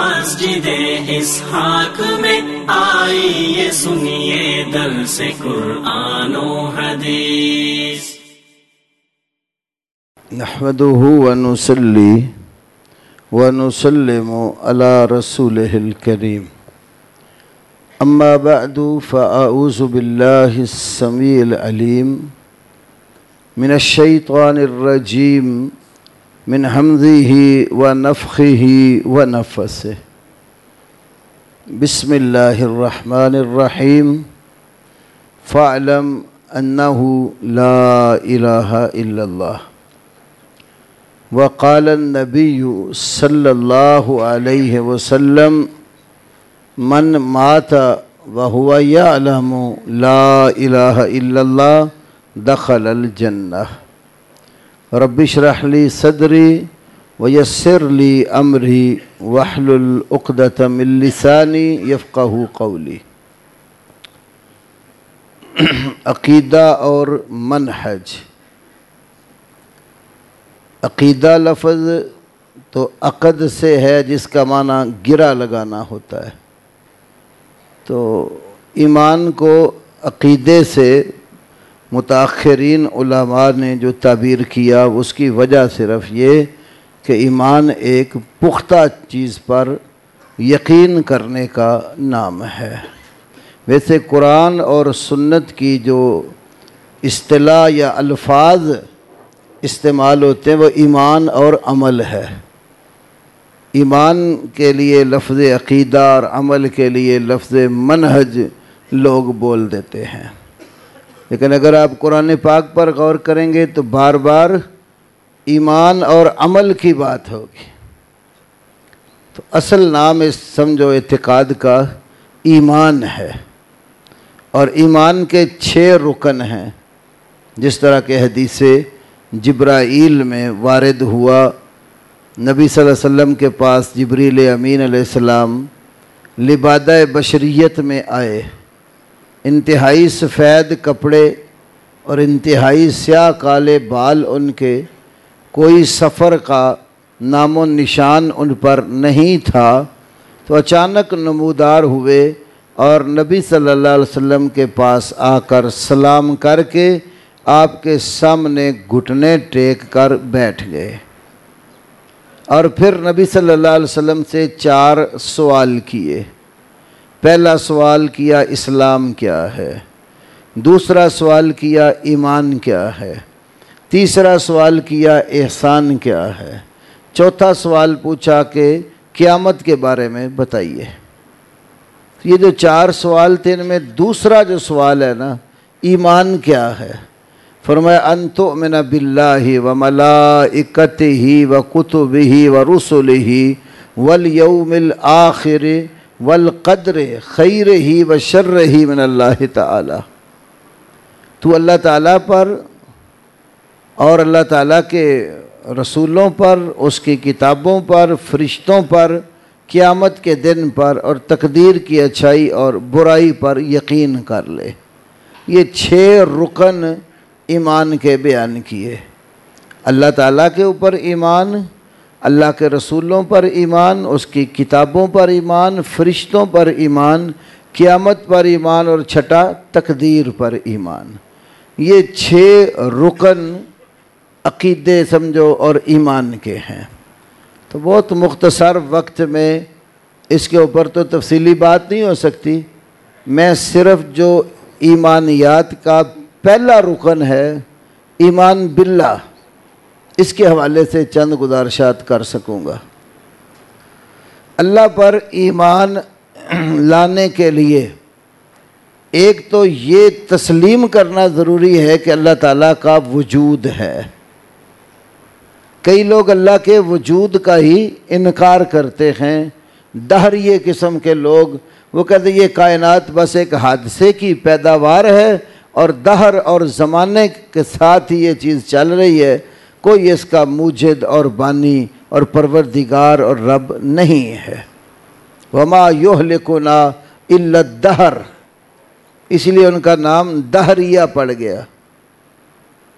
مسجد اسحاق میں آئیے سنیے دل سے قرآن و حدیث۔ نحمده ونصلي ونسلم على رسوله الكريم أما بعد فأعوذ بالله السميع العليم من الشيطان الرجيم من حمده ونفخه ونفسه. بسم الله الرحمن الرحيم. فاعلم أنه لا إله إلا الله. وقال النبي صلى الله عليه وسلم من مات وهو يعلم لا إله إلا الله دخل الجنة. رب اشرح لي صدري ويسر لي أمري واحلل عقدة من لساني يفقه قولي. عقیدہ اور منحج عقیدہ لفظ تو عقد سے ہے جس کا معنی گرا لگانا ہوتا ہے. تو ایمان کو عقیدے سے متاخرین علماء نے جو تعبیر کیا اس کی وجہ صرف یہ کہ ایمان ایک پختہ چیز پر یقین کرنے کا نام ہے۔ ویسے قرآن اور سنت کی جو اصطلاح یا الفاظ استعمال ہوتے ہیں وہ ایمان اور عمل ہے۔ ایمان کے لیے لفظ عقیدہ اور عمل کے لیے لفظ منہج لوگ بول دیتے ہیں۔ لیکن اگر آپ قرآن پاک پر غور کریں گے تو بار بار ایمان اور عمل کی بات ہوگی۔ تو اصل نام اس سمجھو اعتقاد کا ایمان ہے۔ اور ایمان کے چھ رکن ہیں۔ جس طرح کے حدیث جبرائیل میں وارد ہوا، نبی صلی اللہ علیہ وسلم کے پاس جبریل امین علیہ السلام لبادہ بشریت میں آئے۔ انتہائی سفید کپڑے اور انتہائی سیاہ کالے بال ان کے کوئی سفر کا نام و نشان ان پر نہیں تھا، تو اچانک نمودار ہوئے اور نبی صلی اللہ علیہ وسلم کے پاس آ کر سلام کر کے آپ کے سامنے گھٹنے ٹیک کر بیٹھ گئے۔ اور پھر نبی صلی اللہ علیہ وسلم سے چار سوال کیے۔ پہلا سوال کیا اسلام کیا ہے؟ دوسرا سوال کیا ایمان کیا ہے؟ تیسرا سوال کیا احسان کیا ہے؟ چوتھا سوال پوچھا کہ قیامت کے بارے میں بتائیے۔ یہ جو چار سوال تھے ان میں دوسرا جو سوال ہے نا، ایمان کیا ہے؟ فرمایا، ان تؤمن باللہ و ملائکتہ و کتبہ و رسلہ والیوم الآخر والقدر خیر ہی و شر ہی من اللہ تعالی۔ تو اللہ تعالیٰ پر اور اللہ تعالیٰ کے رسولوں پر، اس کی کتابوں پر، فرشتوں پر، قیامت کے دن پر اور تقدیر کی اچھائی اور برائی پر یقین کر لے۔ یہ چھ رکن ایمان کے بیان کیے۔ اللہ تعالیٰ کے اوپر ایمان اللہ کے رسولوں پر ایمان، اس کی کتابوں پر ایمان، فرشتوں پر ایمان، قیامت پر ایمان اور چھٹا تقدیر پر ایمان۔ یہ چھ رکن عقیدے سمجھو اور ایمان کے ہیں۔ تو بہت مختصر وقت میں اس کے اوپر تو تفصیلی بات نہیں ہو سکتی۔ میں صرف جو ایمانیات کا پہلا رکن ہے، ایمان باللہ۔ اس کے حوالے سے چند گزارشات کر سکوں گا۔ اللہ پر ایمان لانے کے لیے ایک تو یہ تسلیم کرنا ضروری ہے کہ اللہ تعالیٰ کا وجود ہے۔ کئی لوگ اللہ کے وجود کا ہی انکار کرتے ہیں۔ دہریے قسم کے لوگ، وہ کہتے یہ کائنات بس ایک حادثے کی پیداوار ہے اور دہر اور زمانے کے ساتھ ہی یہ چیز چل رہی ہے۔ کوئی اس کا موجد اور بانی اور پروردگار اور رب نہیں ہے۔ وما یوہ لکھنا دہر اس لیے ان کا نام دہریہ پڑ گیا۔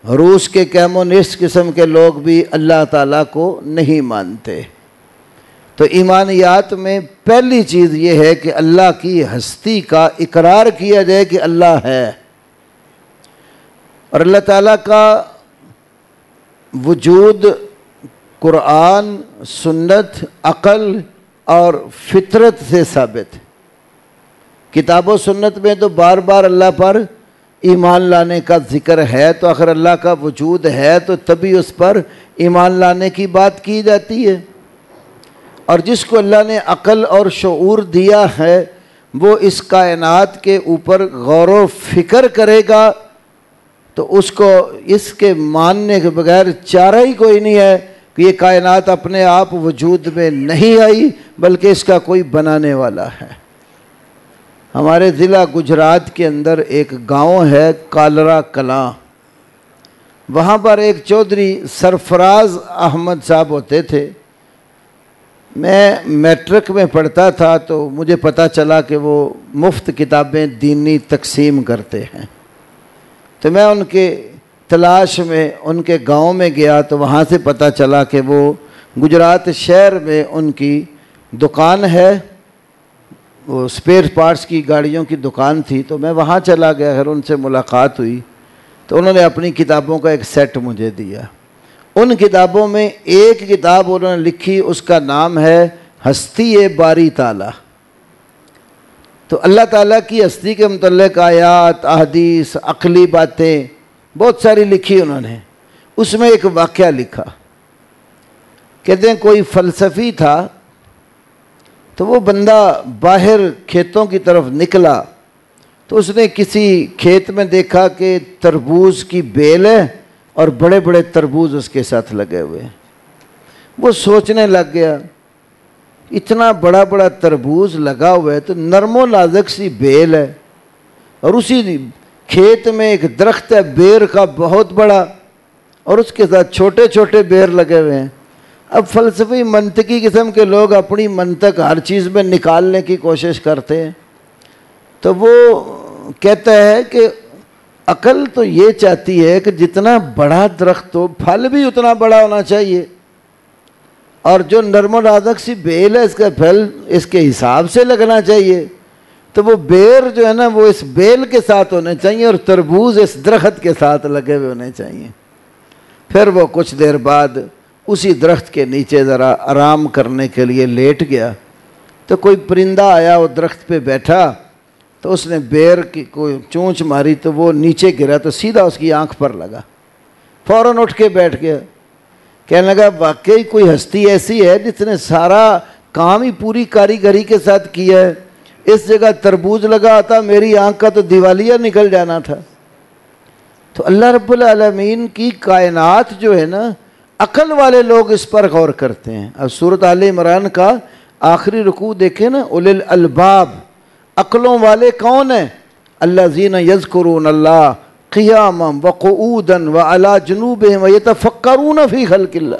روس کے کیمونسٹ قسم کے لوگ بھی اللہ تعالیٰ کو نہیں مانتے۔ تو ایمانیات میں پہلی چیز یہ ہے کہ اللہ کی ہستی کا اقرار کیا جائے کہ اللہ ہے۔ اور اللہ تعالیٰ کا وجود، قرآن، سنت، عقل اور فطرت سے ثابت۔ کتاب و سنت میں تو بار بار اللہ پر ایمان لانے کا ذکر ہے، تو اگر اللہ کا وجود ہے تو تبھی اس پر ایمان لانے کی بات کی جاتی ہے۔ اور جس کو اللہ نے عقل اور شعور دیا ہے، وہ اس کائنات کے اوپر غور و فکر کرے گا۔ تو اس کو اس کے ماننے کے بغیر چارہ ہی کوئی نہیں ہے کہ یہ کائنات اپنے آپ وجود میں نہیں آئی، بلکہ اس کا کوئی بنانے والا ہے۔ ہمارے ضلع گجرات کے اندر ایک گاؤں ہے کالرا کلاں وہاں پر ایک چودھری سرفراز احمد صاحب ہوتے تھے۔ میں میٹرک میں پڑھتا تھا تو مجھے پتہ چلا کہ وہ مفت کتابیں دینی تقسیم کرتے ہیں۔ تو میں ان کے تلاش میں، ان کے گاؤں میں گیا تو وہاں سے پتہ چلا کہ وہ گجرات شہر میں ان کی دکان ہے۔ وہ اسپیئر پارٹس کی گاڑیوں کی دکان تھی تو میں وہاں چلا گیا۔ پھر ان سے ملاقات ہوئی تو انہوں نے اپنی کتابوں کا ایک سیٹ مجھے دیا۔ ان کتابوں میں ایک کتاب انہوں نے لکھی، اس کا نام ہے ہستی باری تالا۔ تو اللہ تعالیٰ کی ہستی کے متعلق آیات، احادیث، عقلی باتیں بہت ساری لکھی انہوں نے۔ اس میں ایک واقعہ لکھا۔ کہتے ہیں کوئی فلسفی تھا تو وہ بندہ باہر کھیتوں کی طرف نکلا تو اس نے کسی کھیت میں دیکھا کہ تربوز کی بیل ہے اور بڑے بڑے تربوز اس کے ساتھ لگے ہوئے۔ وہ سوچنے لگ گیا اتنا بڑا بڑا تربوز لگا ہوا ہے تو نرم و نازک سی بیل ہے اور اسی کھیت میں ایک درخت ہے، بیر کا بہت بڑا، اور اس کے ساتھ چھوٹے چھوٹے بیر لگے ہوئے ہیں۔ اب فلسفی منطقی قسم کے لوگ اپنی منطق ہر چیز میں نکالنے کی کوشش کرتے ہیں۔ تو وہ کہتا ہے کہ عقل تو یہ چاہتی ہے کہ جتنا بڑا درخت ہو، پھل بھی اتنا بڑا ہونا چاہیے۔ اور جو نرم و نازک سی بیل ہے، اس کا پھل اس کے حساب سے لگنا چاہیے۔ تو وہ بیر جو ہے نا، وہ اس بیل کے ساتھ ہونے چاہیے اور تربوز اس درخت کے ساتھ لگے ہوئے ہونے چاہیے۔ پھر وہ کچھ دیر بعد اسی درخت کے نیچے ذرا آرام کرنے کے لیے لیٹ گیا۔ تو کوئی پرندہ آیا، وہ درخت پہ بیٹھا۔ تو اس نے بیر کی کوئی چونچ ماری تو وہ نیچے گرا تو سیدھا اس کی آنکھ پر لگا۔ فوراً اٹھ کے بیٹھ گیا۔ کہنے لگا، واقعی کوئی ہستی ایسی ہے جس نے سارا کام ہی پوری کاریگری کے ساتھ کیا ہے؟ اس جگہ تربوز لگا آتا میری آنکھ کا تو دیوالیہ نکل جانا تھا. تو اللہ رب العالمین کی کائنات جو ہے نا، عقل والے لوگ اس پر غور کرتے ہیں۔ اب صورت عال عمران کا آخری رکوع دیکھیں نا اول الباب، عقلوں والے کون ہیں؟ اللہ زین یذکرون اللہ قیام وقعودا وعلا جنوبہم ویتفکرون فی خلق اللہ۔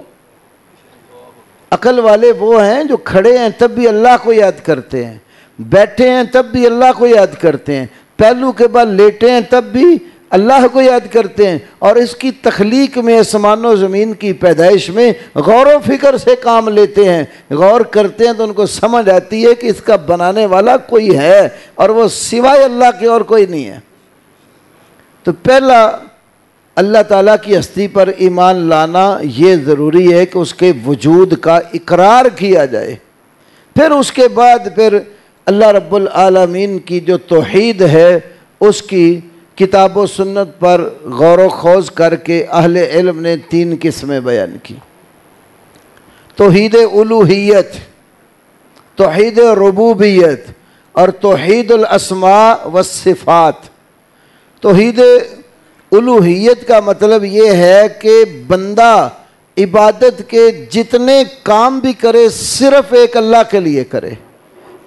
عقل والے وہ ہیں جو کھڑے ہیں تب بھی اللہ کو یاد کرتے ہیں، بیٹھے ہیں تب بھی اللہ کو یاد کرتے ہیں، پہلو کے بعد لیٹے ہیں تب بھی اللہ کو یاد کرتے ہیں۔ اور اس کی تخلیق میں اسمان و زمین کی پیدائش میں غور و فکر سے کام لیتے ہیں۔ غور کرتے ہیں تو ان کو سمجھ آتی ہے کہ اس کا بنانے والا کوئی ہے اور وہ سوائے اللہ کے اور کوئی نہیں ہے۔ تو پہلا اللہ تعالیٰ کی ہستی پر ایمان لانا یہ ضروری ہے کہ اس کے وجود کا اقرار کیا جائے۔ پھر اس کے بعد پھر اللہ رب العالمین کی جو توحید ہے، اس کی کتاب و سنت پر غور و خوض کر کے اہل علم نے تین قسمیں بیان کی۔ توحید الوحیت، توحید ربوبیت اور توحید الاسماء والصفات۔ توحید الوحیت کا مطلب یہ ہے کہ بندہ عبادت کے جتنے کام بھی کرے صرف ایک اللہ کے لیے کرے۔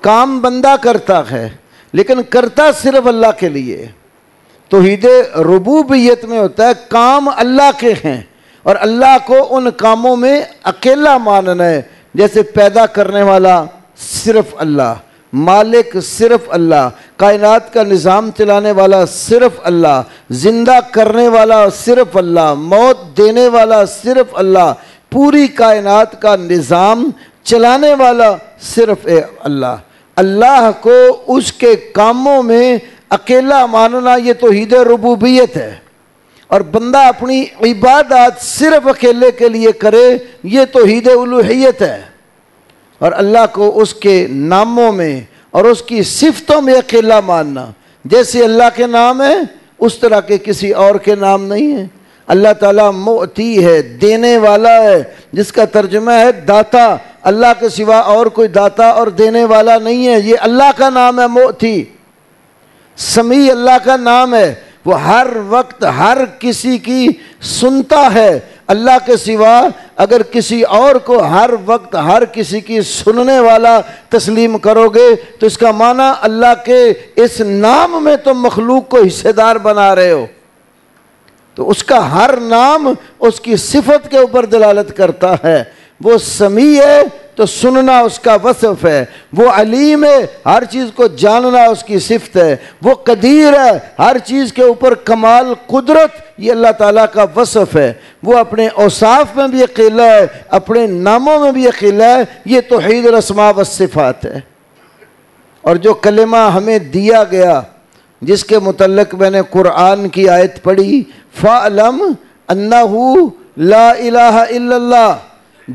کام بندہ کرتا ہے، لیکن کرتا صرف اللہ کے لیے۔ توحید ربوبیت میں ہوتا ہے، کام اللہ کے ہیں۔ اور اللہ کو ان کاموں میں اکیلا ماننا ہے، جیسے پیدا کرنے والا صرف اللہ۔ مالک صرف اللہ، کائنات کا نظام چلانے والا صرف اللہ، زندہ کرنے والا صرف اللہ، موت دینے والا صرف اللہ، پوری کائنات کا نظام چلانے والا صرف اللہ۔ اللہ کو اس کے کاموں میں اکیلا ماننا یہ توحید ربوبیت ہے۔ اور بندہ اپنی عبادات صرف اکیلے کے لیے کرے، یہ توحید الوحیت ہے۔ اور اللہ کو اس کے ناموں میں اور اس کی صفتوں میں اکیلا ماننا جیسے اللہ کے نام ہے، اس طرح کے کسی اور کے نام نہیں ہیں۔ اللہ تعالیٰ موتی ہے، دینے والا ہے، جس کا ترجمہ ہے داتا۔ اللہ کے سوا اور کوئی داتا اور دینے والا نہیں ہے، یہ اللہ کا نام ہے موتی سمیع اللہ کا نام ہے۔ وہ ہر وقت ہر کسی کی سنتا ہے۔ اللہ کے سوا اگر کسی اور کو ہر وقت ہر کسی کی سننے والا تسلیم کرو گے، تو اس کا معنی اللہ کے اس نام میں تم مخلوق کو حصے دار بنا رہے ہو۔ تو اس کا ہر نام اس کی صفت کے اوپر دلالت کرتا ہے۔ وہ سمیع ہے تو سننا اس کا وصف ہے۔ وہ علیم ہے، ہر چیز کو جاننا اس کی صفت ہے۔ وہ قدیر ہے، ہر چیز کے اوپر کمال، قدرت، یہ اللہ تعالیٰ کا وصف ہے۔ وہ اپنے اوصاف میں بھی اکیلا ہے، اپنے ناموں میں بھی اکیلا ہے۔ یہ توحید رسما و صفات ہے۔ اور جو کلمہ ہمیں دیا گیا، جس کے متعلق میں نے قرآن کی آیت پڑھی فعلم انہو لا الہ الا اللہ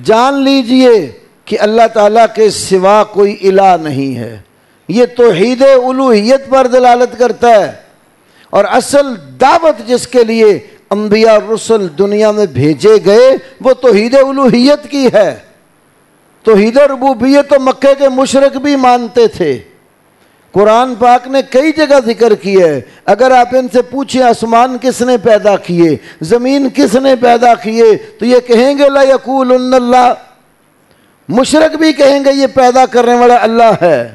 جان لیجیے۔ کہ اللہ تعالیٰ کے سوا کوئی الہ نہیں ہے۔ یہ توحید الوحیت پر دلالت کرتا ہے۔ اور اصل دعوت جس کے لیے انبیاء رسل دنیا میں بھیجے گئے، وہ توحید الوحیت کی ہے۔ توحید ربوبیت تو مکے کے مشرق بھی مانتے تھے۔ قرآن پاک نے کئی جگہ ذکر کی ہے۔ اگر آپ ان سے پوچھیں آسمان کس نے پیدا کیے، زمین کس نے پیدا کیے، تو یہ کہیں گے، لا یقول اللہ مشرق بھی کہیں گے یہ پیدا کرنے والا اللہ ہے۔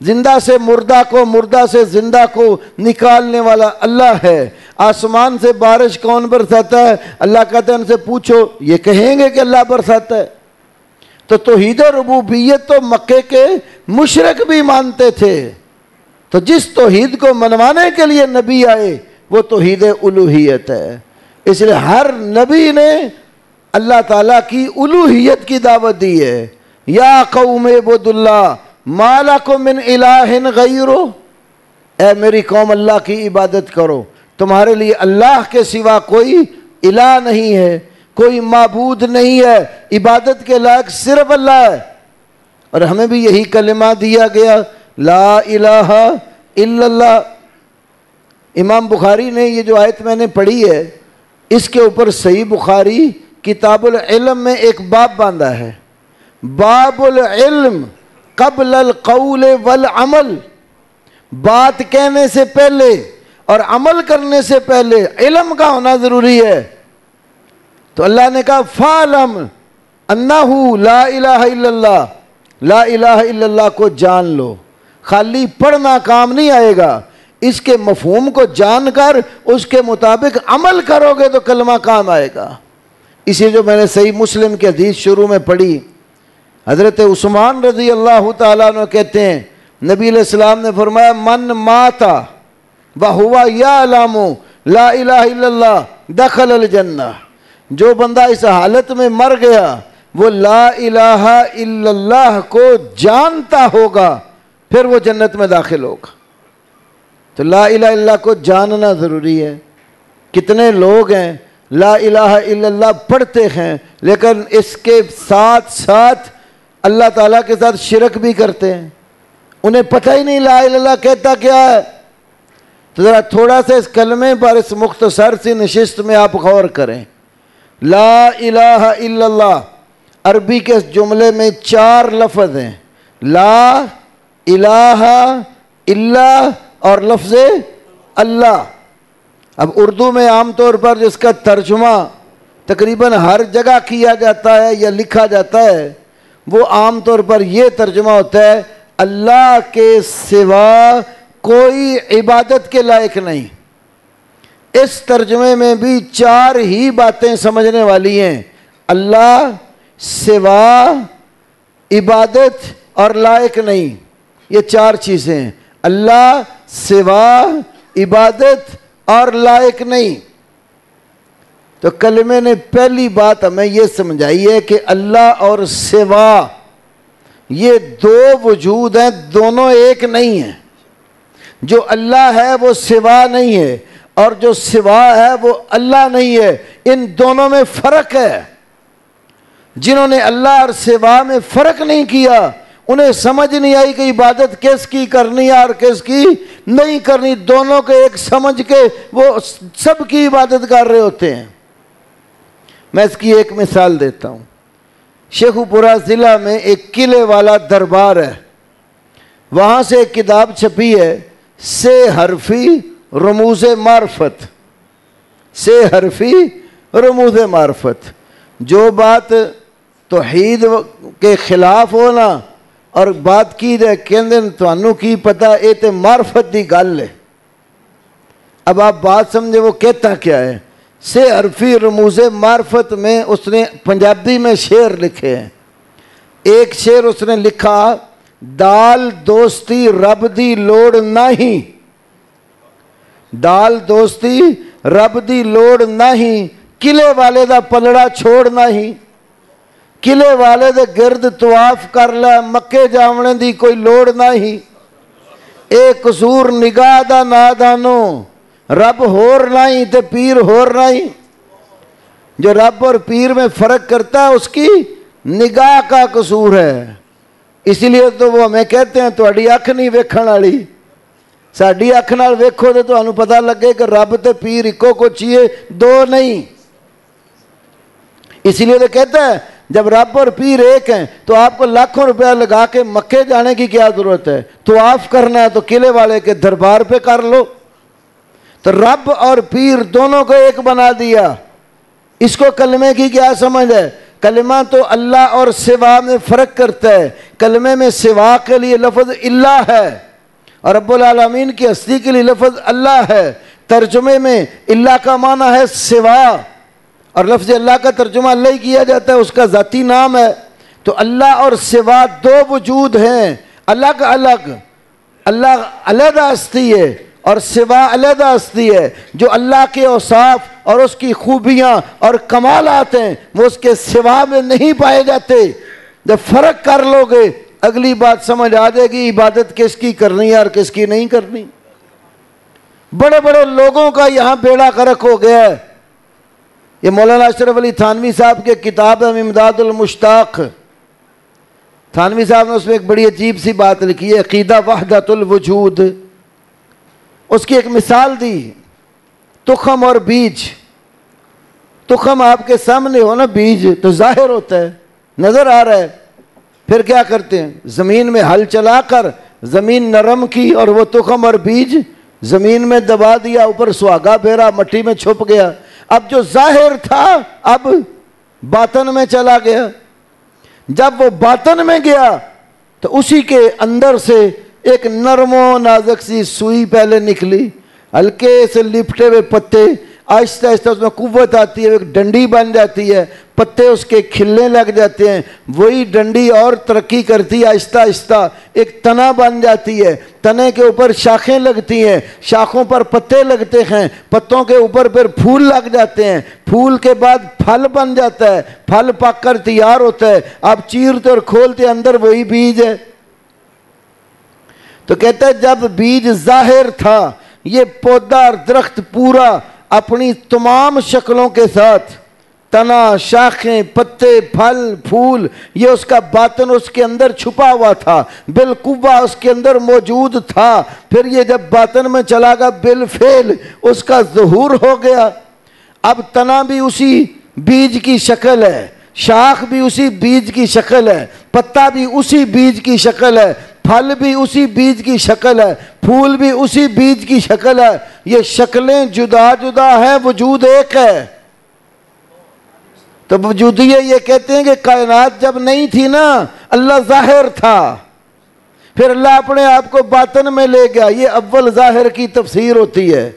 زندہ سے مردہ کو، مردہ سے زندہ کو نکالنے والا اللہ ہے۔ آسمان سے بارش کون برساتا ہے؟ اللہ کہتے ہیں ان سے پوچھو، یہ کہیں گے کہ اللہ برساتا ہے؟ تو توحید ربوبیت تو مکے کے مشرق بھی مانتے تھے۔ تو جس توحید کو منوانے کے لیے نبی آئے، وہ توحید الوحیت ہے۔ اس لیے ہر نبی نے اللہ تعالیٰ کی الوحیت کی دعوت دی ہے۔ یا قوم عبد اللہ مالا کو من الہ غیرو اے میری قوم، اللہ کی عبادت کرو۔ تمہارے لیے اللہ کے سوا کوئی الہ نہیں ہے، کوئی معبود نہیں ہے۔ عبادت کے لائق صرف اللہ ہے۔ اور ہمیں بھی یہی کلمہ دیا گیا، لا الہ الا اللہ۔ امام بخاری نے یہ جو آیت میں نے پڑھی ہے، اس کے اوپر صحیح بخاری کتاب العلم میں ایک باب باندھا ہے۔ باب العلم قبل القول والعمل۔ بات کہنے سے پہلے اور عمل کرنے سے پہلے علم کا ہونا ضروری ہے۔ تو اللہ نے کہا، فعلم انہو لا الہ الا اللہ۔ لا الہ الا اللہ کو جان لو۔ خالی پڑھنا کام نہیں آئے گا۔ اس کے مفہوم کو جان کر، اس کے مطابق عمل کرو گے تو کلمہ کام آئے گا۔ اسی جو میں نے صحیح مسلم کے حدیث شروع میں پڑھی، حضرت عثمان رضی اللہ تعالیٰ نے کہتے ہیں، نبی علیہ السلام نے فرمایا، من ماتا ہوا یا علامو لا الہ الا اللہ دخل الجنہ. جو بندہ اس حالت میں مر گیا، وہ لا الہ الا اللہ کو جانتا ہوگا، پھر وہ جنت میں داخل ہوگا۔ تو لا الہ الا اللہ کو جاننا ضروری ہے۔ کتنے لوگ ہیں لا الہ الا اللہ پڑھتے ہیں، لیکن اس کے ساتھ ساتھ اللہ تعالیٰ کے ساتھ شرک بھی کرتے ہیں۔ انہیں پتہ ہی نہیں لا الہ اللہ کہتا کیا ہے۔ تو ذرا تھوڑا سا اس کلمے پر اس مختصر سی نشست میں آپ غور کریں۔ لا الہ الا اللہ، عربی کے اس جملے میں چار لفظ ہیں۔ لا الہ الا اور لفظ اللہ۔ اب اردو میں عام طور پر جس کا ترجمہ تقریباً ہر جگہ کیا جاتا ہے یا لکھا جاتا ہے، وہ عام طور پر یہ ترجمہ ہوتا ہے، اللہ کے سوا کوئی عبادت کے لائق نہیں۔ اس ترجمے میں بھی چار ہی باتیں سمجھنے والی ہیں۔ اللہ سوا عبادت اور لائق نہیں۔ یہ چار چیزیں ہیں۔ اللہ سوا عبادت اور لائق نہیں۔ تو کلمے نے پہلی بات ہمیں یہ سمجھائی ہے کہ اللہ اور سوا یہ دو وجود ہیں، دونوں ایک نہیں ہیں۔ جو اللہ ہے وہ سوا نہیں ہے، اور جو سوا ہے وہ اللہ نہیں ہے۔ ان دونوں میں فرق ہے۔ جنہوں نے اللہ اور سوا میں فرق نہیں کیا انہیں سمجھ نہیں آئی کہ عبادت کس کی کرنی ہے اور کس کی نہیں کرنی، دونوں کے ایک سمجھ کے وہ سب کی عبادت کر رہے ہوتے ہیں۔ میں اس کی ایک مثال دیتا ہوں۔ شیخو پورا ضلع میں ایک قلعے والا دربار ہے۔ وہاں سے ایک کتاب چھپی ہے، سے حرفی رموز معرفت۔ سے حرفی رموز معرفت۔ جو بات توحید کے خلاف ہونا اور بات کی جائے کہ کی پتا یہ تو معرفت دی گل ہے۔ اب آپ بات سمجھے، وہ کہتا کیا ہے؟ سے عرفی رموز معرفت میں اس نے پنجابی میں شعر لکھے ہیں۔ ایک شعر اس نے لکھا، دال دوستی رب دی لوڑ نہیں دال دوستی رب دی لوڑ نہیں قلعے والے دا پلڑا چھوڑ نہیں قلعے والے دے گرد تواف کر لے، مکے جاونے دی کوئی لوڑ نہیں ایک قصور نگاہ دا نادانو، رب ہور نہیں تے پیر ہور نہیں جو رب اور پیر میں فرق کرتا ہے، اس کی نگاہ کا قصور ہے۔ اسی لیے تو وہ ہمیں کہتے ہیں تھوڑی اکھ نہیں ویکھن والی۔ ساری اکھ نال ویکھو تو تمہیں پتا لگے کہ رب تے پیر ایکو کو چیئے دو نہیں۔ اسی لیے تو کہتا ہے جب رب اور پیر ایک ہیں، تو آپ کو لاکھوں روپیہ لگا کے مکے جانے کی کیا ضرورت ہے؟ تو آف کرنا ہے تو قلعے والے کے دربار پہ کر لو۔ تو رب اور پیر دونوں کو ایک بنا دیا۔ اس کو کلمے کی کیا سمجھ ہے؟ کلمہ تو اللہ اور سوا میں فرق کرتا ہے۔ کلمے میں سوا کے لیے لفظ اللہ ہے۔ اور رب العالمین کی ہستی کے لیے لفظ اللہ ہے۔ ترجمے میں اللہ کا معنی ہے سوا۔ اور لفظ اللہ کا ترجمہ اللہ ہی کیا جاتا ہے، اس کا ذاتی نام ہے۔ تو اللہ اور سوا دو وجود ہیں۔ الگ الگ، اللہ علیحدہ ہستی ہے اور سوا علیحدہ ہستی ہے۔ جو اللہ کے اوصاف اور اس کی خوبیاں اور کمالات ہیں، وہ اس کے سوا میں نہیں پائے جاتے۔ جب فرق کر لو گے، اگلی بات سمجھ آ جائے گی، عبادت کس کی کرنی ہے اور کس کی نہیں کرنی۔ بڑے بڑے لوگوں کا یہاں بیڑا کرک ہو گیا ہے۔ یہ مولانا اشرف علی تھانوی صاحب کے کتاب ہے امداد المشتاق۔ تھانوی صاحب نے اس میں ایک بڑی عجیب سی بات لکھی ہے، عقیدہ وحدت الوجود۔ اس کی ایک مثال دی، تخم اور بیج۔ تخم آپ کے سامنے ہو نا، بیج تو ظاہر ہوتا ہے، نظر آ رہا ہے۔ پھر کیا کرتے ہیں؟ زمین میں ہل چلا کر زمین نرم کی اور وہ تخم اور بیج زمین میں دبا دیا، اوپر سہاگا پھیرا، مٹی میں چھپ گیا۔ اب جو ظاہر تھا، اب باطن میں چلا گیا۔ جب وہ باطن میں گیا، تو اسی کے اندر سے ایک نرم و نازک سی سوئی پہلے نکلی۔ ہلکے سے لپٹے ہوئے پتے آہستہ آہستہ اس میں قوت آتی ہے، ایک ڈنڈی بن جاتی ہے، پتے اس کے کھلنے لگ جاتے ہیں۔ وہی ڈنڈی اور ترقی کرتی ہے، آہستہ آہستہ ایک تنا بن جاتی ہے۔ تنے کے اوپر شاخیں لگتی ہیں، شاخوں پر پتے لگتے ہیں۔ پتوں کے اوپر پھر پھول لگ جاتے ہیں۔ پھول کے بعد پھل بن جاتا ہے، پھل پک کر تیار ہوتا ہے۔ آپ چیرتے اور کھولتے اندر وہی بیج ہے۔ تو کہتا ہے، جب بیج ظاہر تھا، یہ پودا اور درخت پورا اپنی تمام شکلوں کے ساتھ تنا، شاخیں، پتے، پھل، پھول، یہ اس کا باطن اس کے اندر چھپا ہوا تھا بالقوا اس کے اندر موجود تھا۔ پھر یہ جب باطن میں چلا گا، بالفعل اس کا ظہور ہو گیا۔ اب تنا بھی اسی بیج کی شکل ہے، شاخ بھی اسی بیج کی شکل ہے، پتا بھی اسی بیج کی شکل ہے۔ پھل بھی اسی بیج کی شکل ہے، پھول بھی اسی بیج کی شکل ہے۔ یہ شکلیں جدا جدا ہیں، وجود ایک ہے۔ تو وجودیہ یہ کہتے ہیں کہ کائنات جب نہیں تھی نا، اللہ ظاہر تھا۔ پھر اللہ اپنے آپ کو باطن میں لے گیا۔ یہ اول ظاہر کی تفسیر ہوتی ہے۔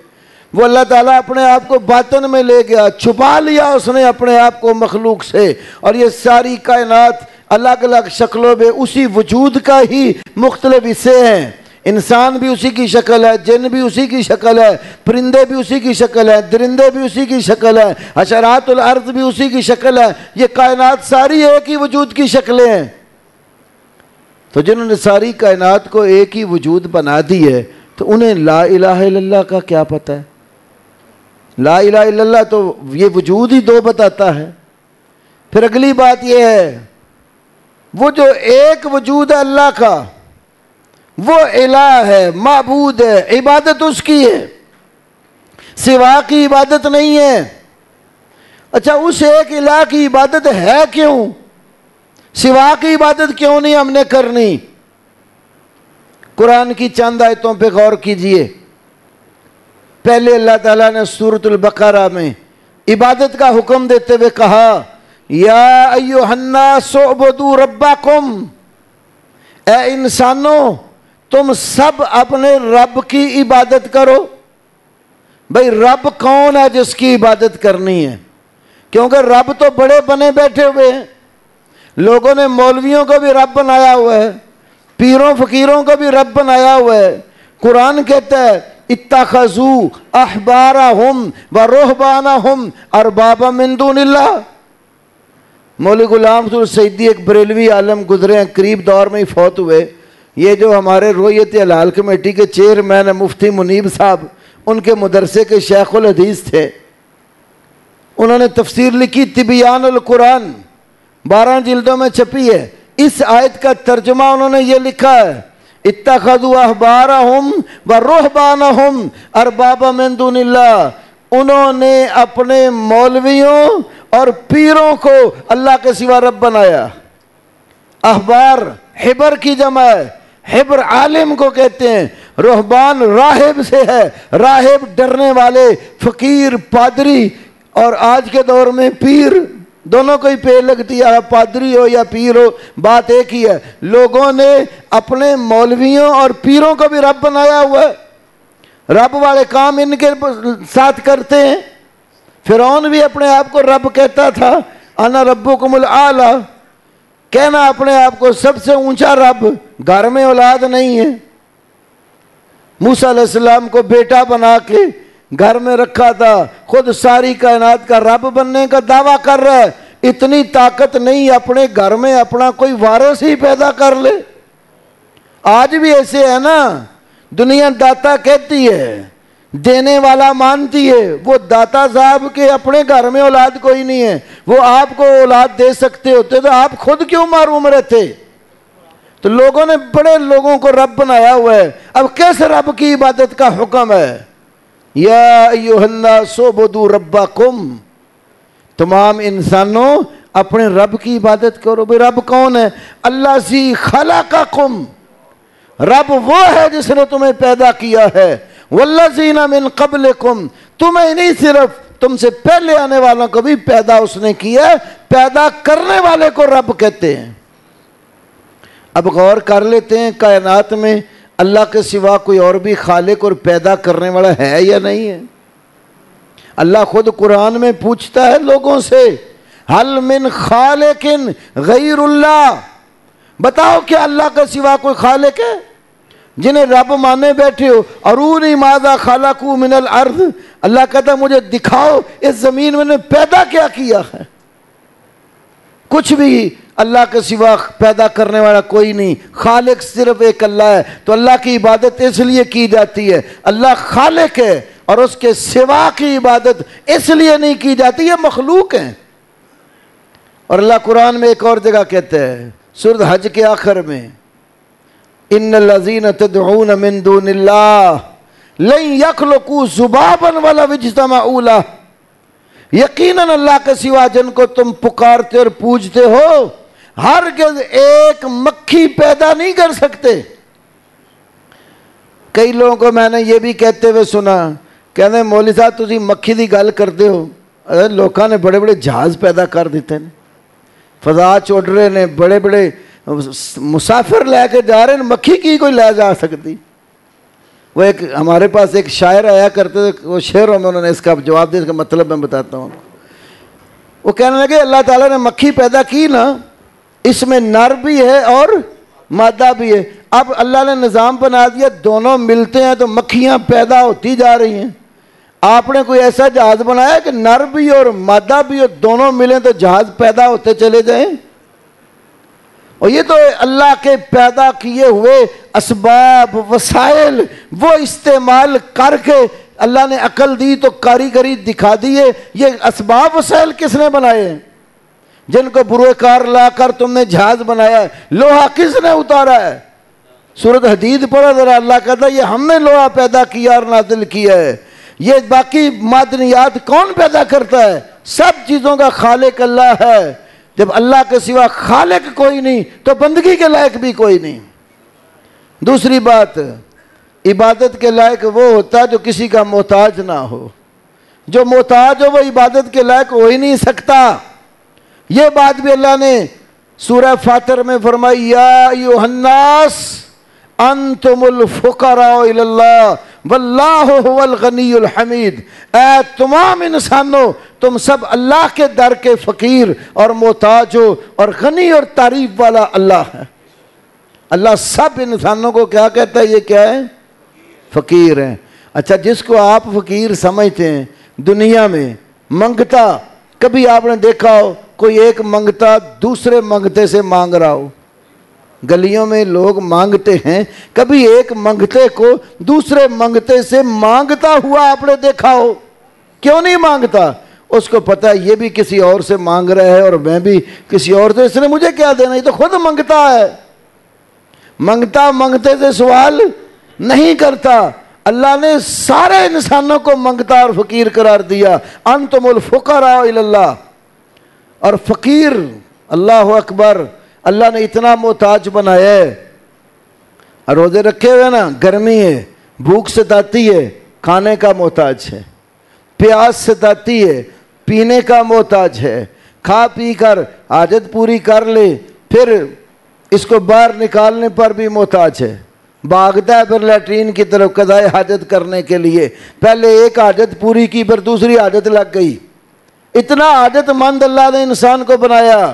وہ اللہ تعالیٰ اپنے آپ کو باطن میں لے گیا، چھپا لیا اس نے اپنے آپ کو مخلوق سے۔ اور یہ ساری کائنات الگ الگ شکلوں میں اسی وجود کا ہی مختلف حصے ہیں۔ انسان بھی اسی کی شکل ہے، جن بھی اسی کی شکل ہے، پرندے بھی اسی کی شکل ہے درندے بھی اسی کی شکل ہے حشرات الارض بھی اسی کی شکل ہے یہ کائنات ساری ایک ہی وجود کی شکلیں ہیں۔ تو جنہوں نے ساری کائنات کو ایک ہی وجود بنا دی ہے، تو انہیں لا الہ الا اللہ کا کیا پتہ ہے؟ لا الہ الا اللہ تو یہ وجود ہی دو بتاتا ہے۔ پھر اگلی بات یہ ہے وہ جو ایک وجود ہے اللہ کا، وہ الہ ہے، معبود ہے، عبادت اس کی ہے۔ سوا کی عبادت نہیں ہے۔ اچھا اس ایک الہ کی عبادت ہے کیوں؟ سوا کی عبادت کیوں نہیں ہم نے کرنی؟ قرآن کی چند آیتوں پہ غور کیجیے۔ پہلے اللہ تعالیٰ نے سورت البقرہ میں عبادت کا حکم دیتے ہوئے کہا یا ایو الناس اعبدوا ربکم۔ اے انسانوں تم سب اپنے رب کی عبادت کرو۔ بھائی رب کون ہے جس کی عبادت کرنی ہے؟ کیونکہ رب تو بڑے بنے بیٹھے ہوئے ہیں۔ لوگوں نے مولویوں کو بھی رب بنایا ہوا ہے۔ پیروں، فقیروں کو بھی رب بنایا ہوا ہے۔ قرآن کہتا ہے اتخذو احبارہم و روحبانہم اربابا من دون اللہ۔ مولی غلام حسن سیدی ایک بریلوی عالم گزرے ہیں، قریب دور میں ہی فوت ہوئے۔ یہ جو ہمارے رویت حلال کمیٹی کے چیئرمین مفتی منیب صاحب، ان کے مدرسے کے شیخ الحدیث تھے۔ انہوں نے تفسیر لکھی، طبیان القرآن۔ بارہ جلدوں میں چھپی ہے۔ اس آیت کا ترجمہ انہوں نے یہ لکھا ہے، اتخذوا احبارہم و رہبانہم ارباب من دون اللہ۔ انہوں نے اپنے مولویوں اور پیروں کو اللہ کے سوا رب بنایا۔ احبار حبر کی جمع ہے۔ حبر عالم کو کہتے ہیں۔ روحبان راہب سے ہے۔ راہب ڈرنے والے، فقیر، پادری اور آج کے دور میں پیر۔ دونوں کو ہی پیر لگتی ہے۔ پادری ہو یا پیر ہو، بات ایک ہی ہے۔ لوگوں نے اپنے مولویوں اور پیروں کو بھی رب بنایا ہوا ہے۔ رب والے کام ان کے ساتھ کرتے ہیں۔ فرعون بھی اپنے آپ کو رب کہتا تھا، انا ربکم العالی کہنا اپنے آپ کو سب سے اونچا رب گھر میں اولاد نہیں ہے۔ موسیٰ علیہ السلام کو بیٹا بنا کے گھر میں رکھا تھا۔ خود ساری کائنات کا رب بننے کا دعویٰ کر رہا ہے۔ اتنی طاقت نہیں اپنے گھر میں اپنا کوئی وارث ہی پیدا کر لے۔ آج بھی ایسے ہے نا۔ دنیا داتا کہتی ہے، دینے والا مانتی ہے۔ وہ داتا صاحب کے اپنے گھر میں اولاد کوئی نہیں ہے۔ وہ آپ کو اولاد دے سکتے ہوتے تو آپ خود کیوں معروم رہتے؟ تو لوگوں نے بڑے لوگوں کو رب بنایا ہوا ہے۔ اب کیسے رب کی عبادت کا حکم ہے؟ یا ایوہ الناس عبدو ربکم۔ تمام انسانوں اپنے رب کی عبادت کرو۔ بھئی رب کون ہے؟ اللہ سی خلقکم۔ رب وہ ہے جس نے تمہیں پیدا کیا ہے۔ والذین من قبلکم تمہیں نہیں صرف تم سے پہلے آنے والوں کو بھی پیدا اس نے کیا پیدا کرنے والے کو رب کہتے ہیں۔ اب غور کر لیتے ہیں کائنات میں اللہ کے سوا کوئی اور بھی خالق اور پیدا کرنے والا ہے یا نہیں ہے۔ اللہ خود قرآن میں پوچھتا ہے لوگوں سے حل من خالق غیر اللہ بتاؤ کہ اللہ کا سوا کوئی خالق ہے؟ جنہیں رب مانے بیٹھے ہو، ارونی ماذا خالقو من الارض؟ اللہ کہتا مجھے دکھاؤ، اس زمین میں نے پیدا کیا کیا ہے۔ کچھ بھی اللہ کے سوا پیدا کرنے والا کوئی نہیں۔ خالق صرف ایک اللہ ہے۔ تو اللہ کی عبادت اس لیے کی جاتی ہے۔ اللہ خالق ہے اور اس کے سوا کی عبادت اس لیے نہیں کی جاتی، یہ مخلوق ہیں۔ اور اللہ قرآن میں ایک اور جگہ کہتے ہیں سرد حج کے آخر میں۔ ان الذين تدعون من دون الله لن يخلقوا ذبابا ولا يجتمعوا له. یقیناً اللہ کے سوا جن کو تم پکارتے اور پوجتے ہو، ہرگز ایک مکھی پیدا نہیں کر سکتے۔ کئی لوگوں کو میں نے یہ بھی کہتے ہوئے سنا کہتے ہیں مولی صاحب تھی مکھی دی گل کرتے ہو۔ لوگوں نے بڑے بڑے جہاز پیدا کر دیتے ہیں۔ فضا چوڑ رہے نے بڑے بڑے مسافر لے کے جا رہے ہیں، مکھی کی کوئی لے جا سکتی؟ وہ ایک ہمارے پاس ایک شاعر آیا کرتے تھے، وہ شعروں میں انہوں نے اس کا جواب دیا، اس کا مطلب میں بتاتا ہوں۔ وہ کہنے لگے، اللہ تعالیٰ نے مکھی پیدا کی نا، اس میں نر بھی ہے اور مادہ بھی ہے۔ اب اللہ نے نظام بنا دیا، دونوں ملتے ہیں تو مکھیاں پیدا ہوتی جا رہی ہیں۔ آپ نے کوئی ایسا جہاز بنایا کہ نر بھی اور مادہ بھی اور دونوں ملیں تو جہاز پیدا ہوتے چلے جائیں؟ اور یہ تو اللہ کے پیدا کیے ہوئے اسباب، وسائل، وہ استعمال کر کے اللہ نے عقل دی تو کاریگری دکھا دیے یہ اسباب، وسائل کس نے بنائے؟ جن کو بروئے کار لا کر تم نے جہاز بنایا ہے۔ لوہا کس نے اتارا ہے؟ سورت حدید پڑا ذرا اللہ کہتا ہے، یہ ہم نے لوہا پیدا کیا اور نازل کیا ہے۔ یہ باقی معدنیات کون پیدا کرتا ہے؟ سب چیزوں کا خالق اللہ ہے۔ جب اللہ کے سوا خالق کوئی نہیں، تو بندگی کے لائق بھی کوئی نہیں۔ دوسری بات، عبادت کے لائق وہ ہوتا جو کسی کا محتاج نہ ہو۔ جو محتاج ہو وہ عبادت کے لائق ہو ہی نہیں سکتا۔ یہ بات بھی اللہ نے سورہ فاتر میں فرمائی، یا ایوہ الناس انتم الفقراء الاللہ واللہ هو الغنی الحمید۔ اے تمام انسانوں، تم سب اللہ کے در کے فقیر اور محتاج ہو اور غنی اور تعریف والا اللہ ہے۔ اللہ سب انسانوں کو کیا کہتا ہے؟ یہ کیا ہے؟ فقیر ہیں۔ اچھا جس کو آپ فقیر سمجھتے ہیں دنیا میں، منگتا، کبھی آپ نے دیکھا ہو، کوئی ایک منگتا دوسرے منگتے سے مانگ رہا ہو۔ گلیوں میں لوگ مانگتے ہیں، کبھی ایک منگتے کو دوسرے منگتے سے مانگتا ہوا آپ نے دیکھا ہو۔ کیوں نہیں مانگتا؟ اس کو پتا ہے، یہ بھی کسی اور سے مانگ رہا ہے اور میں بھی کسی اور سے۔ اس نے مجھے کیا دینا؟ یہ تو خود منگتا ہے۔ منگتا منگتے سے سوال نہیں کرتا۔ اللہ نے سارے انسانوں کو منگتا اور فقیر قرار دیا۔ انتم الفقراء اللہ۔ اور فقیر، اللہ اکبر اللہ نے اتنا محتاج بنایا ہے۔ روزے رکھے ہوئے نا، گرمی ہے، بھوک ستاتی ہے، کھانے کا محتاج ہے۔ پیاس ستاتی ہے، پینے کا محتاج ہے۔ کھا پی کر، عادت پوری کر لے، پھر اس کو باہر نکالنے پر بھی محتاج ہے۔ بھاگتا ہے پھر لیٹرین کی طرف قضائے حاجت کرنے کے لیے۔ پہلے ایک عادت پوری کی، پھر دوسری عادت لگ گئی۔ اتنا عادت مند اللہ نے انسان کو بنایا۔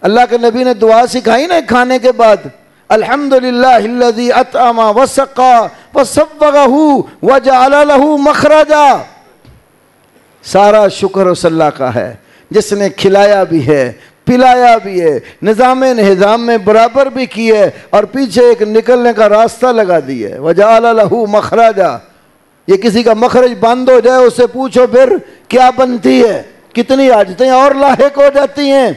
اللہ کے نبی نے دعا سکھائی نا کھانے کے بعد الحمد للہ اطعما وسقا وصبغه وجعل له مخرجا. سارا شکر اس اللہ کا ہے، جس نے کھلایا بھی ہے، پلایا بھی ہے، نظام نظام میں برابر بھی کی ہے اور پیچھے ایک نکلنے کا راستہ لگا دی ہے۔ وجعل له مخرجا. یہ کسی کا مخرج بند ہو جائے، اسے پوچھو پھر کیا بنتی ہے؟ کتنی عادتیں اور لاحق ہو جاتی ہیں؟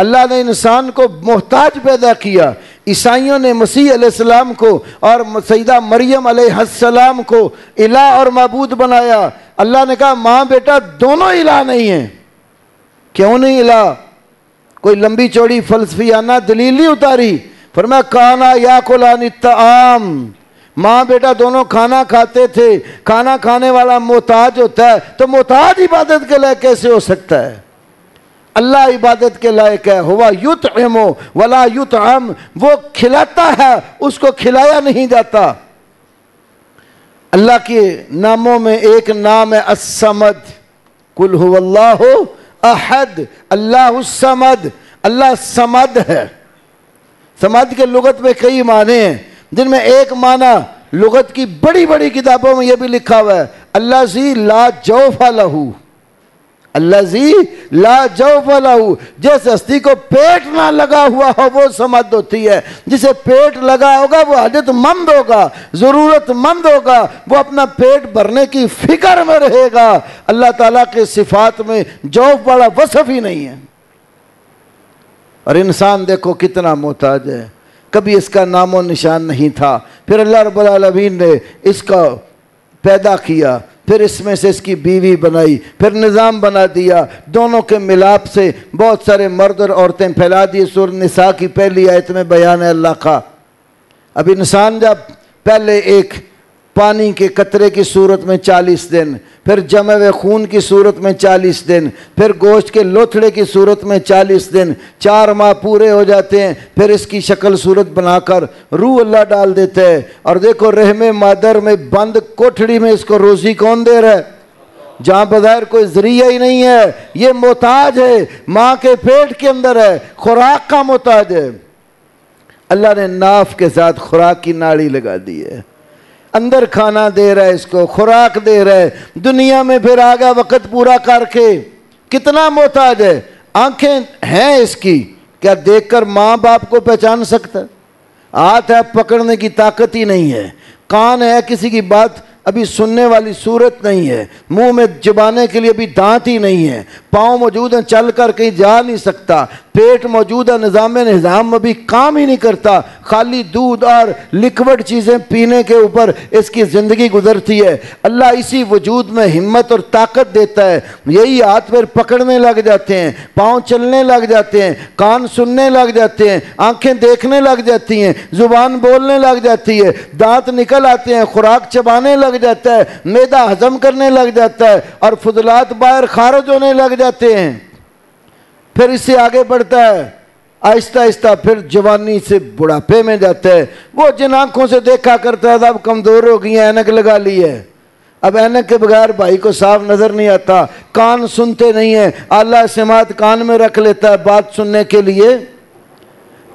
اللہ نے انسان کو محتاج پیدا کیا۔ عیسائیوں نے مسیح علیہ السلام کو اور سیدہ مریم علیہ السلام کو الہ اور معبود بنایا۔ اللہ نے کہا، ماں بیٹا، دونوں الہ نہیں ہیں۔ کیوں نہیں الہ؟ کوئی لمبی چوڑی فلسفیانہ دلیل نہیں اتاری۔ فرمایا، کانا یا کولانی تعام ماں بیٹا، دونوں کھانا کھاتے تھے۔ کھانا کھانے والا محتاج ہوتا ہے۔ تو محتاج عبادت کے لیے کیسے ہو سکتا ہے؟ اللہ عبادت کے لائق ہے۔ ہوا یوت ولا یوت وہ کھلاتا ہے، اس کو کھلایا نہیں جاتا۔ اللہ کے ناموں میں ایک نام ہے السمد۔ کل ہو اللہ احد، اللہ السمد، اللہ سمد ہے۔ سمد کے لغت میں کئی معنی ہیں، جن میں ایک معنی لغت کی بڑی بڑی کتابوں میں یہ بھی لکھا ہوا ہے۔ اللہ زی لا جوف لہو۔ اللہ لا جو جس ہستی کو پیٹ نہ لگا ہوا ہو، وہ سمد ہوتی ہے۔ جسے پیٹ لگا ہوگا، وہ حجت مند ہوگا، ضرورت مند ہوگا، وہ اپنا پیٹ بھرنے کی فکر میں رہے گا۔ اللہ تعالیٰ کے صفات میں جو بڑا وصف ہی نہیں ہے۔ اور انسان دیکھو کتنا محتاج ہے۔ کبھی اس کا نام و نشان نہیں تھا۔ پھر اللہ رب العالمین نے اس کا پیدا کیا۔ پھر اس میں سے اس کی بیوی بنائی، پھر نظام بنا دیا۔ دونوں کے ملاپ سے بہت سارے مرد اور عورتیں پھیلا دی سور نساء کی پہلی آیت میں بیان ہے اللہ کا۔ اب انسان جب پہلے ایک پانی کے قطرے کی صورت میں چالیس دن، پھر جمع و خون کی صورت میں چالیس دن، پھر گوشت کے لوتھڑے کی صورت میں چالیس دن، چار ماہ پورے ہو جاتے ہیں، پھر اس کی شکل صورت بنا کر روح اللہ ڈال دیتے ہیں۔ اور دیکھو رحم مادر میں بند کوٹھڑی میں اس کو روزی کون دے رہا ہے؟ جہاں بظاہر کوئی ذریعہ ہی نہیں ہے، یہ محتاج ہے، ماں کے پیٹ کے اندر ہے، خوراک کا محتاج ہے۔ اللہ نے ناف کے ساتھ خوراک کی ناڑی لگا دی ہے۔ اندر کھانا دے رہا ہے اس کو خوراک دے رہا ہے دنیا میں پھر آگا وقت پورا کر کے کتنا محتاج ہے؟ آنکھیں ہیں اس کی۔ کیا دیکھ کر ماں باپ کو پہچان سکتا؟ ہاتھ ہے پکڑنے کی طاقت ہی نہیں ہے۔ کان ہے کسی کی بات، ابھی سننے والی صورت نہیں ہے۔ منہ میں جبانے کے لیے ابھی دانت ہی نہیں ہے۔ پاؤں موجود ہیں، چل کر کہیں جا نہیں سکتا۔ پیٹ موجود ہے نظام نظام ابھی کام ہی نہیں کرتا۔ خالی دودھ اور لکوڈ چیزیں پینے کے اوپر اس کی زندگی گزرتی ہے۔ اللہ اسی وجود میں ہمت اور طاقت دیتا ہے۔ یہی ہاتھ پھر پکڑنے لگ جاتے ہیں، پاؤں چلنے لگ جاتے ہیں، کان سننے لگ جاتے ہیں، آنکھیں دیکھنے لگ جاتی ہیں، زبان بولنے لگ جاتی ہے۔ دانت نکل آتے ہیں، خوراک چبانے لگ جاتا ہے میدا ہضم کرنے لگ جاتا ہے اور فضلات باہر خارج ہونے لگ جاتے ہیں۔ پھر اس سے آگے بڑھتا ہے۔ آہستہ آہستہ پھر جوانی سے بڑھاپے میں جاتا ہے۔ وہ جن آنکھوں سے دیکھا کرتا ہے، اب کمزور ہو گئی اینک لگا لی ہے۔ اب اینک کے بغیر بھائی کو صاف نظر نہیں آتا۔ کان سنتے نہیں ہیں۔ اللہ سماعت کان میں رکھ لیتا ہے بات سننے کے لیے۔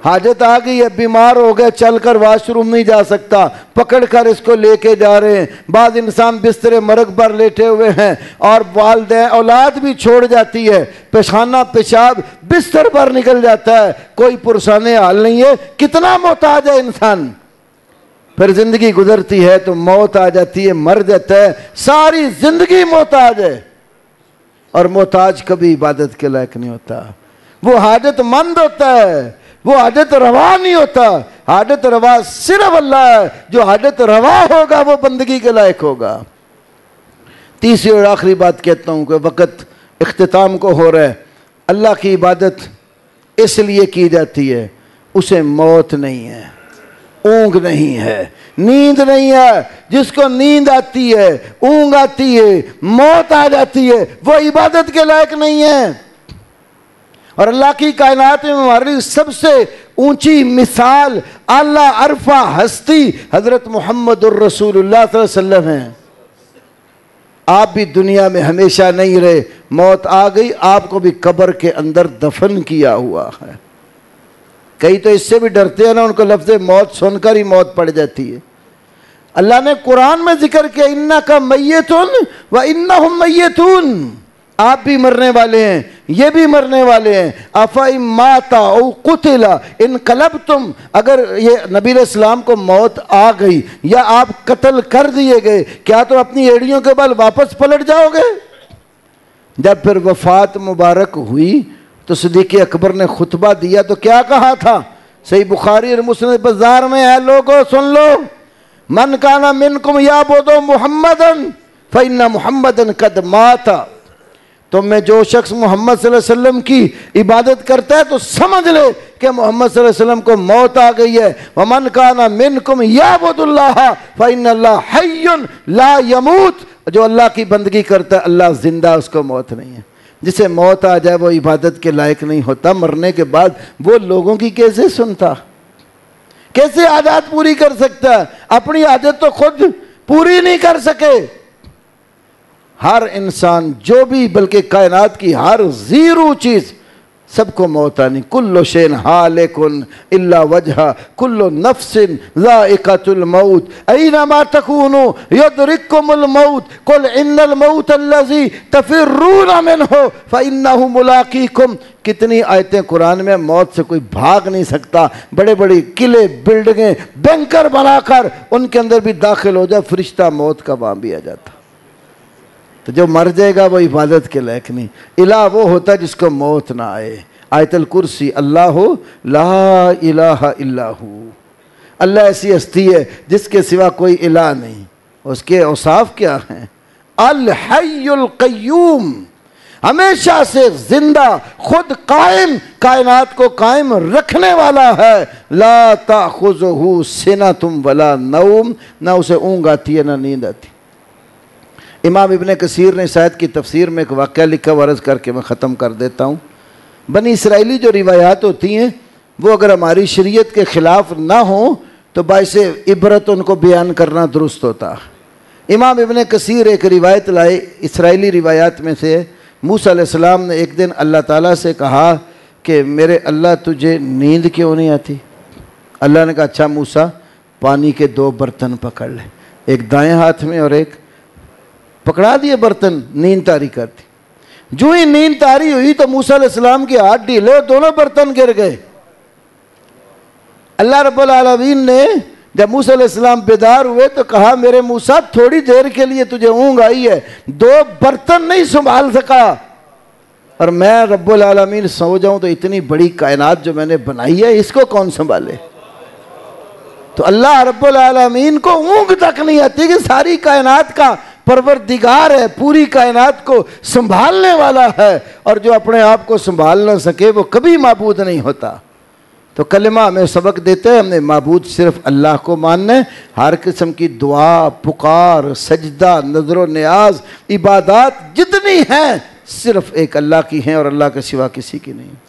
حاجت آ گئی ہے بیمار ہو گیا چل کر واش روم نہیں جا سکتا۔ پکڑ کر اس کو لے کے جا رہے ہیں۔ بعض انسان بستر مرگ پر لیٹے ہوئے ہیں اور والدین، اولاد بھی چھوڑ جاتی ہے۔ پیشانہ، پیشاب بستر پر نکل جاتا ہے۔ کوئی پرسان حال نہیں ہے۔ کتنا محتاج ہے انسان۔ پھر زندگی گزرتی ہے تو موت آ جاتی ہے، مر جاتا ہے۔ ساری زندگی محتاج ہے۔ اور محتاج کبھی عبادت کے لائق نہیں ہوتا۔ وہ حاجت مند ہوتا ہے۔ وہ حاجت روا نہیں ہوتا۔ حاجت روا صرف اللہ ہے۔ جو حاجت روا ہوگا وہ بندگی کے لائق ہوگا۔ تیسری اور آخری بات کہتا ہوں کہ وقت اختتام کو ہو رہا ہے۔ اللہ کی عبادت اس لیے کی جاتی ہے، اسے موت نہیں ہے، اونگ نہیں ہے، نیند نہیں ہے۔ جس کو نیند آتی ہے، اونگ آتی ہے، موت آ جاتی ہے۔ وہ عبادت کے لائق نہیں ہے۔ اور اللہ کی کائنات میں ہماری سب سے اونچی مثال اللہ عرفہ ہستی حضرت محمد الرسول اللہ صلی اللہ علیہ وسلم ہیں۔ آپ بھی دنیا میں ہمیشہ نہیں رہے، موت آ گئی، آپ کو بھی قبر کے اندر دفن کیا ہوا ہے۔ کئی تو اس سے بھی ڈرتے ہیں نا، ان کو لفظ موت سن کر ہی موت پڑ جاتی ہے۔ اللہ نے قرآن میں ذکر کیا انا کا میتون و انا میتون آپ بھی مرنے والے ہیں، یہ بھی مرنے والے ہیں۔ افا ماتا او قتلا ان کلب تم اگر یہ نبی السلام کو موت آ گئی یا آپ قتل کر دیے گئے، کیا تو اپنی ایڑیوں کے بل واپس پلٹ جاؤ گے؟ جب پھر وفات مبارک ہوئی تو صدیق اکبر نے خطبہ دیا تو کیا کہا تھا؟ صحیح بخاری اور مسلم بازار میں ہے، لوگوں سن لو۔ من کانا من کم یا بودو محمد فن محمد قد ماتا۔ تو میں جو شخص محمد صلی اللہ علیہ وسلم کی عبادت کرتا ہے تو سمجھ لے کہ محمد صلی اللہ علیہ وسلم کو موت آ گئی ہے۔ ومن کانا منکم یعبد اللہ فإن اللہ حی لا یموت جو اللہ کی بندگی کرتا ہے، اللہ زندہ اس کو موت نہیں ہے۔ جسے موت آ جائے، وہ عبادت کے لائق نہیں ہوتا۔ مرنے کے بعد وہ لوگوں کی کیسے سنتا؟ کیسے عادات پوری کر سکتا اپنی عادت تو خود پوری نہیں کر سکے۔ ہر انسان جو بھی، بلکہ کائنات کی ہر زیرو چیز سب کو موت آنی۔ کل شین حالکن اللہ وجہ کل نفس ذائقت الموت۔ اینما تکونو یدرککم الموت۔ کل ان الموت اللذی تفرون منہ فإنہو ملاقیکم۔ کتنی آیتیں قرآن میں موت سے کوئی بھاگ نہیں سکتا۔ بڑے بڑے قلعے، بلڈنگیں، بینکر بنا کر ان کے اندر بھی داخل ہو جائے، فرشتہ موت کا وہاں بھی آ جاتا۔ تو جو مر جائے گا وہ عبادت کے لائق نہیں۔ الہ وہ ہوتا ہے جس کو موت نہ آئے۔ آیت الکرسی، اللہ ہو لا الہ الا ہو۔ اللہ ایسی ہستی ہے جس کے سوا کوئی الہ نہیں۔ اس کے اوصاف کیا ہیں؟ الحی القیوم۔ ہمیشہ سے زندہ، خود قائم، کائنات کو قائم رکھنے والا ہے۔ لا تاخذہ سنتم ولا نوم۔ نہ اسے اونگ آتی ہے، نہ نیند آتی۔ امام ابن کثیر نے شاید کی تفسیر میں ایک واقعہ لکھا ورز کر کے میں ختم کر دیتا ہوں۔ بنی اسرائیلی جو روایات ہوتی ہیں، وہ اگر ہماری شریعت کے خلاف نہ ہوں، تو باعث عبرت ان کو بیان کرنا درست ہوتا۔ امام ابن کثیر ایک روایت لائے، اسرائیلی روایات میں سے موسیٰ علیہ السلام نے ایک دن اللہ تعالیٰ سے کہا کہ میرے اللہ تجھے نیند کیوں نہیں آتی؟ اللہ نے کہا اچھا موسیٰ، پانی کے دو برتن پکڑ لے۔ ایک دائیں ہاتھ میں اور ایک پکڑا دیے برتن، نیند تاری کرتی جو ہی نیند تاری ہوئی تو موسیٰ علیہ السلام کی ہاتھ ڈھیلے دونوں برتن گر گئے۔ اللہ رب العالمین نے جب موسیٰ علیہ السلام بیدار ہوئے تو کہا، میرے موسیٰ، تھوڑی دیر کے لیے تجھے اونگ آئی ہے۔ دو برتن نہیں سنبھال سکا۔ اور میں رب العالمین سو جاؤں تو اتنی بڑی کائنات جو میں نے بنائی ہے، اس کو کون سنبھالے؟ تو اللہ رب العالمین کو اونگ تک نہیں آتی کہ ساری کائنات کا پروردگار ہے، پوری کائنات کو سنبھالنے والا ہے اور جو اپنے آپ کو سنبھال نہ سکے، وہ کبھی معبود نہیں ہوتا۔ تو کلمہ ہمیں سبق دیتے ہیں، ہم نے معبود صرف اللہ کو ماننا ہے، ہر قسم کی دعا، پکار، سجدہ، نظر و نیاز، عبادات جتنی ہیں، صرف ایک اللہ کی ہیں اور اللہ کے سوا کسی کی نہیں۔